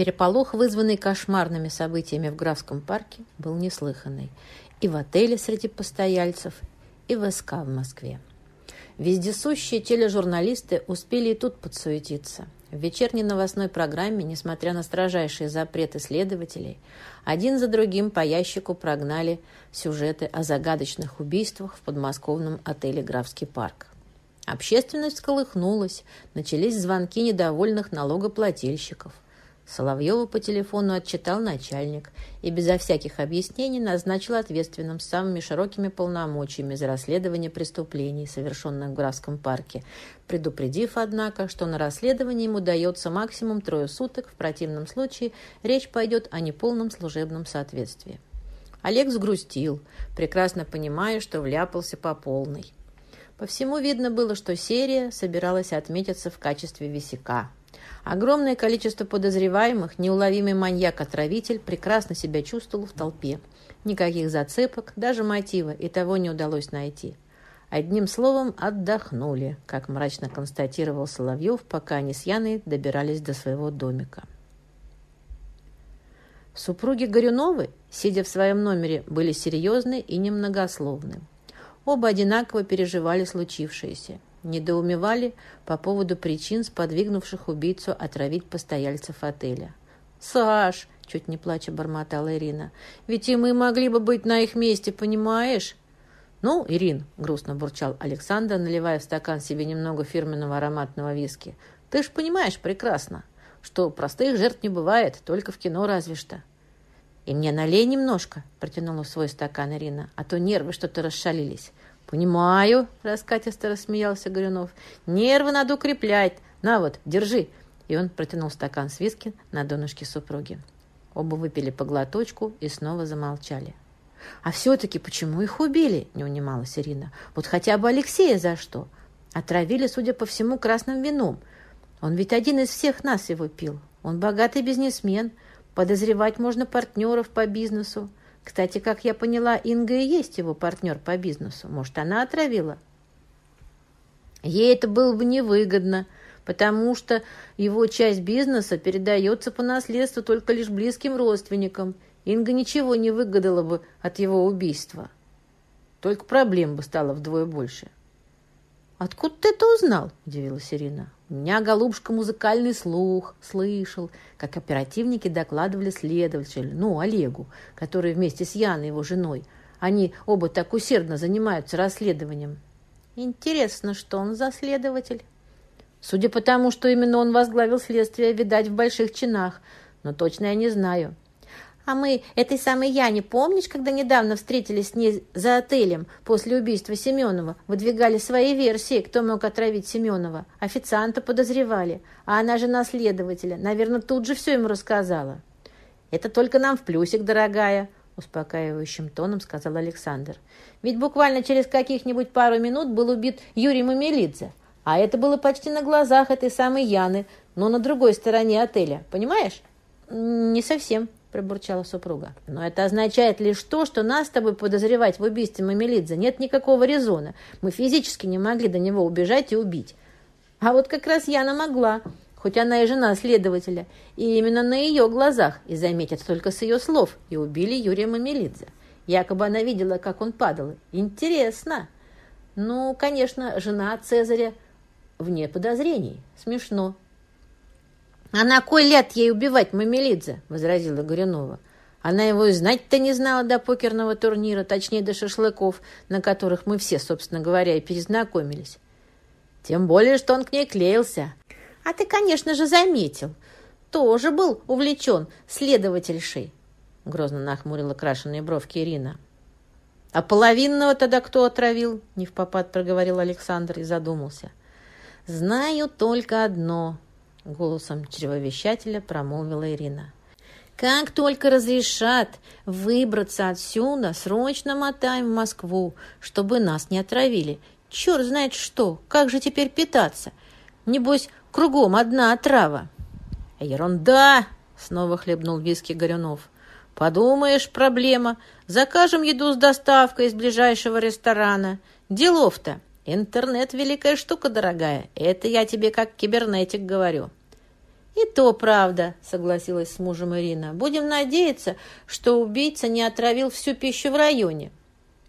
Переполох, вызванный кошмарными событиями в Графском парке, был неслыханный. И в отеле среди постояльцев, и в СК в Москве. Вездесущие тележурналисты успели и тут подсуетиться. В вечерней новостной программе, несмотря на строжайшие запреты следователей, один за другим по ящику прогнали сюжеты о загадочных убийствах в подмосковном отеле «Графский парк». Общественность сколыхнулась, начались звонки недовольных налогоплательщиков – Соловьева по телефону отчитал начальник и безо всяких объяснений назначил ответственным самыми широкими полномочиями за расследование преступлений, совершенных в Графском парке, предупредив, однако, что на расследование ему дается максимум трое суток, в противном случае речь пойдет о неполном служебном соответствии. Олег сгрустил, прекрасно понимая, что вляпался по полной. По всему видно было, что серия собиралась отметиться в качестве висяка – Огромное количество подозреваемых, неуловимый маньяк-отравитель прекрасно себя чувствовал в толпе. Никаких зацепок, даже мотива, и того не удалось найти. Одним словом, отдохнули, как мрачно констатировал Соловьев, пока они с Яной добирались до своего домика. Супруги Горюновы, сидя в своем номере, были серьезны и немногословны. Оба одинаково переживали случившееся недоумевали по поводу причин, сподвигнувших убийцу отравить постояльцев отеля. «Саш!» — чуть не плача бормотала Ирина. «Ведь и мы могли бы быть на их месте, понимаешь?» «Ну, Ирин», — грустно бурчал Александр, наливая в стакан себе немного фирменного ароматного виски, «ты ж понимаешь прекрасно, что простых жертв не бывает, только в кино разве что». «И мне налей немножко», — протянула свой стакан Ирина, «а то нервы что-то расшалились. «Понимаю», — раскатисто рассмеялся Горюнов. «Нервы надо укреплять. На вот, держи». И он протянул стакан с виски на донышке супруги. Оба выпили по глоточку и снова замолчали. «А все-таки почему их убили?» — не унималась Ирина. «Вот хотя бы Алексея за что? Отравили, судя по всему, красным вином. Он ведь один из всех нас его пил. Он богатый бизнесмен. Подозревать можно партнеров по бизнесу. Кстати, как я поняла, Инга и есть его партнер по бизнесу. Может, она отравила? Ей это было бы невыгодно, потому что его часть бизнеса передается по наследству только лишь близким родственникам. Инга ничего не выгадала бы от его убийства. Только проблем бы стало вдвое больше. «Откуда ты это узнал?» – удивилась Ирина. «У меня, голубушка, музыкальный слух. Слышал, как оперативники докладывали следователю, ну, Олегу, который вместе с Яной, его женой. Они оба так усердно занимаются расследованием. Интересно, что он за следователь?» «Судя по тому, что именно он возглавил следствие, видать, в больших чинах. Но точно я не знаю. А мы этой самой Яне, помнишь, когда недавно встретились с ней за отелем после убийства Семенова, выдвигали свои версии, кто мог отравить Семенова? Официанта подозревали, а она же наследователя. Наверное, тут же все ему рассказала. «Это только нам в плюсик, дорогая», – успокаивающим тоном сказал Александр. «Ведь буквально через каких-нибудь пару минут был убит Юрий Мамелидзе. А это было почти на глазах этой самой Яны, но на другой стороне отеля. Понимаешь?» «Не совсем», – пробурчала супруга. «Но это означает лишь то, что нас с тобой подозревать в убийстве Мамелидзе нет никакого резона. Мы физически не могли до него убежать и убить. А вот как раз Яна могла, хоть она и жена следователя, и именно на ее глазах, и заметят только с ее слов, и убили Юрия Мамелидзе. Якобы она видела, как он падал. Интересно. Ну, конечно, жена Цезаря вне подозрений. Смешно. «А на кой ляд ей убивать Мамелидзе?» – возразила Горюнова. Она его и знать-то не знала до покерного турнира, точнее, до шашлыков, на которых мы все, собственно говоря, и перезнакомились. Тем более, что он к ней клеился. А ты, конечно же, заметил. Тоже был увлечен следовательшей. Грозно нахмурила крашеные бровки Ирина. «А половинного тогда кто отравил?» — не в попад проговорил Александр и задумался. «Знаю только одно», — голосом чревовещателя промолвила Ирина. «Как только разрешат выбраться отсюда, срочно мотаем в Москву, чтобы нас не отравили. Черт знает что, как же теперь питаться? Небось, кругом одна отрава». «Ерунда!» — снова хлебнул виски Горюнов. «Подумаешь, проблема. Закажем еду с доставкой из ближайшего ресторана. Делов-то!» Интернет – великая штука, дорогая. Это я тебе как кибернетик говорю. «И то правда», — согласилась с мужем Ирина. «Будем надеяться, что убийца не отравил всю пищу в районе».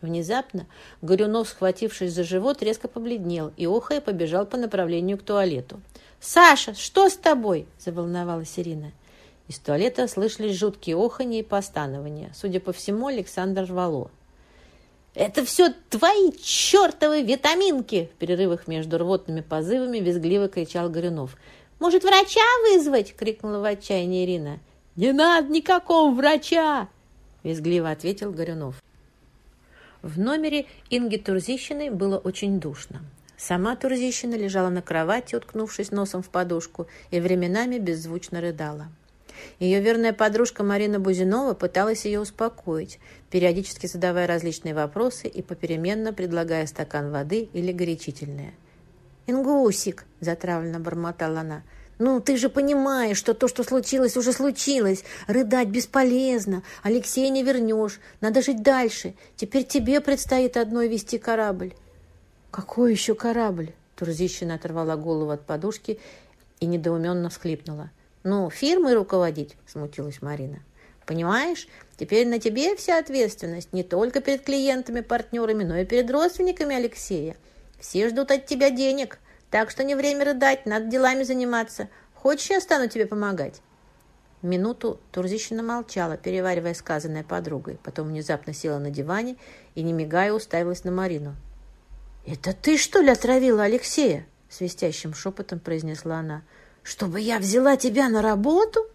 Внезапно Горюнов, схватившись за живот, резко побледнел и, охая, побежал по направлению к туалету. «Саша, что с тобой?» – заволновалась Ирина. Из туалета слышались жуткие оханья и постанования. Судя по всему, Александр рвало. «Это все твои чертовы витаминки!» В перерывах между рвотными позывами визгливо кричал Горюнов. «Может, врача вызвать?» — крикнула в отчаянии Ирина. «Не надо никакого врача!» — визгливо ответил Горюнов. В номере Инги Турзищиной было очень душно. Сама Турзищина лежала на кровати, уткнувшись носом в подушку, и временами беззвучно рыдала. Ее верная подружка Марина Бузинова пыталась ее успокоить, периодически задавая различные вопросы и попеременно предлагая стакан воды или горячительное. «Ингусик!» – затравленно бормотала она. «Ну, ты же понимаешь, что то, что случилось, уже случилось. Рыдать бесполезно. Алексея не вернешь. Надо жить дальше. Теперь тебе предстоит одной вести корабль». «Какой еще корабль?» Турзищина оторвала голову от подушки и недоуменно всхлипнула. «Ну, фирмой руководить», – смутилась Марина. «Понимаешь, теперь на тебе вся ответственность не только перед клиентами, партнерами, но и перед родственниками Алексея. Все ждут от тебя денег, так что не время рыдать, надо делами заниматься. Хочешь, я стану тебе помогать?» Минуту Турзищина молчала, переваривая сказанное подругой. Потом внезапно села на диване и, не мигая, уставилась на Марину. «Это ты, что ли, отравила Алексея?» Свистящим шепотом произнесла она. «Чтобы я взяла тебя на работу?»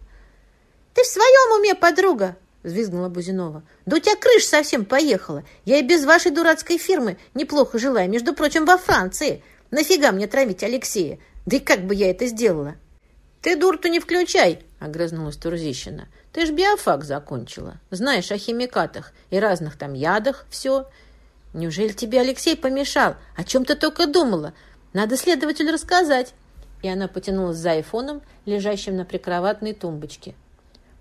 «Ты в своем уме, подруга?» взвизгнула Бузинова. «Да у тебя крыша совсем поехала. Я и без вашей дурацкой фирмы неплохо жила, между прочим, во Франции. Нафига мне травить Алексея? Да и как бы я это сделала?» «Ты дур-то не включай!» — огрызнулась Турзищина. «Ты ж биофак закончила. Знаешь о химикатах и разных там ядах, все. Неужели тебе Алексей помешал? О чем ты только думала? Надо следователю рассказать!» И она потянулась за айфоном, лежащим на прикроватной тумбочке.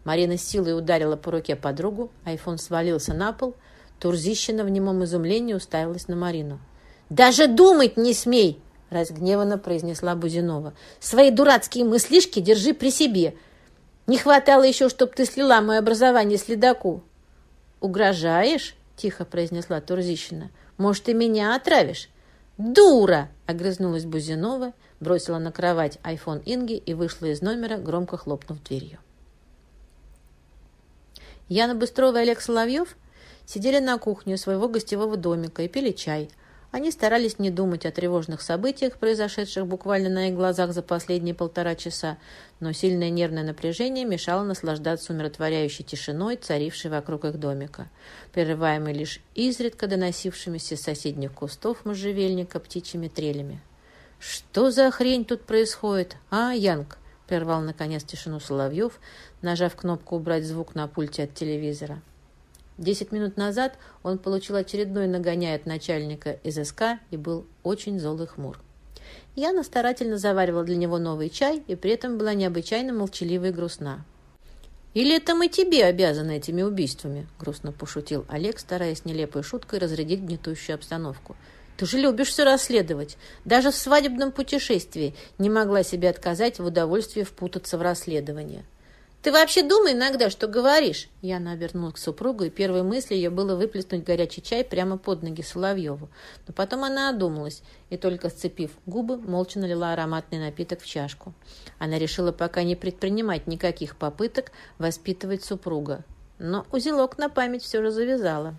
Марина силой ударила по руке подругу, айфон свалился на пол. Турзищина в немом изумлении уставилась на Марину. «Даже думать не смей!» — разгневанно произнесла Бузинова. «Свои дурацкие мыслишки держи при себе. Не хватало еще, чтобы ты слила мое образование следаку». «Угрожаешь?» — тихо произнесла Турзищина. «Может, ты меня отравишь?» «Дура!» — огрызнулась Бузинова, бросила на кровать айфон Инги и вышла из номера, громко хлопнув дверью. Яна Быстрова и Олег Соловьев сидели на кухне своего гостевого домика и пили чай. Они старались не думать о тревожных событиях, произошедших буквально на их глазах за последние полтора часа, но сильное нервное напряжение мешало наслаждаться умиротворяющей тишиной, царившей вокруг их домика, прерываемой лишь изредка доносившимися из соседних кустов можжевельника птичьими трелями. «Что за хрень тут происходит, а, Янг?» — прервал наконец тишину Соловьев, нажав кнопку «Убрать звук» на пульте от телевизора. Десять минут назад он получил очередной нагоняй от начальника ССК и был очень зол и хмур. Яна старательно заваривала для него новый чай и при этом была необычайно молчалива и грустна. «Или это мы тебе обязаны этими убийствами?» – грустно пошутил Олег, стараясь нелепой шуткой разрядить гнетущую обстановку. «Ты же любишь все расследовать. Даже в свадебном путешествии не могла себе отказать в удовольствии впутаться в расследование». «Ты вообще думай иногда, что говоришь?» Яна обернулась к супругу, и первой мыслью ее было выплеснуть горячий чай прямо под ноги Соловьеву. Но потом она одумалась и, только сцепив губы, молча налила ароматный напиток в чашку. Она решила пока не предпринимать никаких попыток воспитывать супруга. Но узелок на память все же завязала.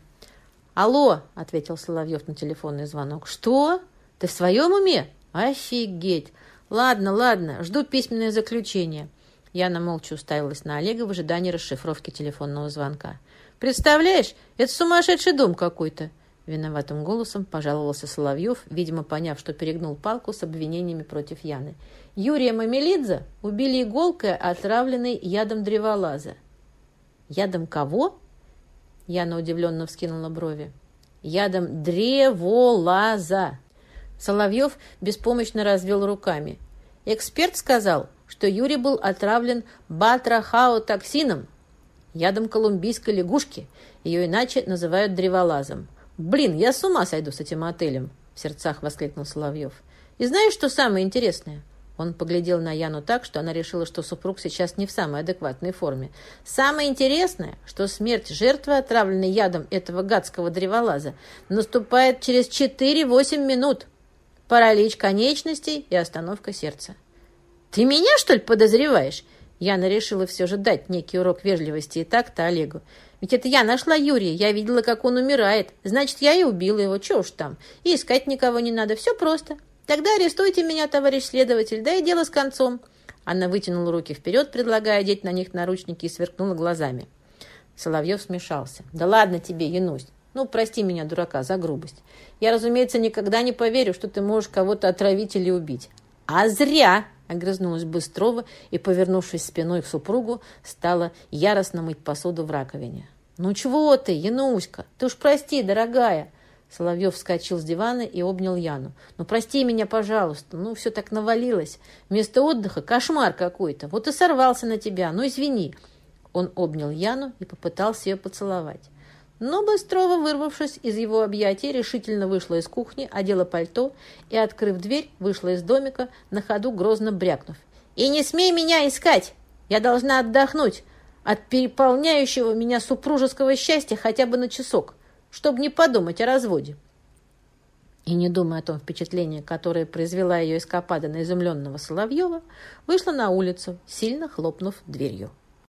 «Алло!» — ответил Соловьев на телефонный звонок. «Что? Ты в своем уме? Офигеть! Ладно, ладно, жду письменное заключение». Яна молча уставилась на Олега в ожидании расшифровки телефонного звонка. «Представляешь, это сумасшедший дом какой-то!» Виноватым голосом пожаловался Соловьев, видимо, поняв, что перегнул палку с обвинениями против Яны. Юрия Мамелидзе убили иголкой, отравленной ядом древолаза. «Ядом кого?» Яна удивленно вскинула брови. «Ядом древолаза!» Соловьев беспомощно развел руками. «Эксперт сказал, что Юрий был отравлен батрахаотоксином, ядом колумбийской лягушки. Ее иначе называют древолазом. «Блин, я с ума сойду с этим отелем!» – в сердцах воскликнул Соловьев. «И знаешь, что самое интересное? Он поглядел на Яну так, что она решила, что супруг сейчас не в самой адекватной форме. «Самое интересное, что смерть жертвы, отравленной ядом этого гадского древолаза, наступает через 4-8 минут. Паралич конечностей и остановка сердца». «Ты меня, что ли, подозреваешь?» Яна решила все же дать некий урок вежливости и так-то Олегу. «Ведь это я нашла Юрия, я видела, как он умирает. Значит, я и убила его, чего уж там. И искать никого не надо, все просто. Тогда арестуйте меня, товарищ следователь, да и дело с концом». Она вытянула руки вперед, предлагая одеть на них наручники, и сверкнула глазами. Соловьев смешался. «Да ладно тебе, Янусь. Ну, прости меня, дурака, за грубость. Я, разумеется, никогда не поверю, что ты можешь кого-то отравить или убить. А зря!» Огрызнулась Быстрова и, повернувшись спиной к супругу, стала яростно мыть посуду в раковине. «Ну чего ты, Януська? Ты уж прости, дорогая!» Соловьев вскочил с дивана и обнял Яну. «Ну, прости меня, пожалуйста. Ну, все так навалилось. Вместо отдыха кошмар какой-то. Вот и сорвался на тебя. Ну, извини». Он обнял Яну и попытался ее поцеловать. Но Быстрова, вырвавшись из его объятий, решительно вышла из кухни, одела пальто и, открыв дверь, вышла из домика, на ходу грозно брякнув. «И не смей меня искать! Я должна отдохнуть от переполняющего меня супружеского счастья хотя бы на часок, чтобы не подумать о разводе». И, не думая о том впечатлении, которое произвела ее эскапада на изумленного Соловьева, вышла на улицу, сильно хлопнув дверью.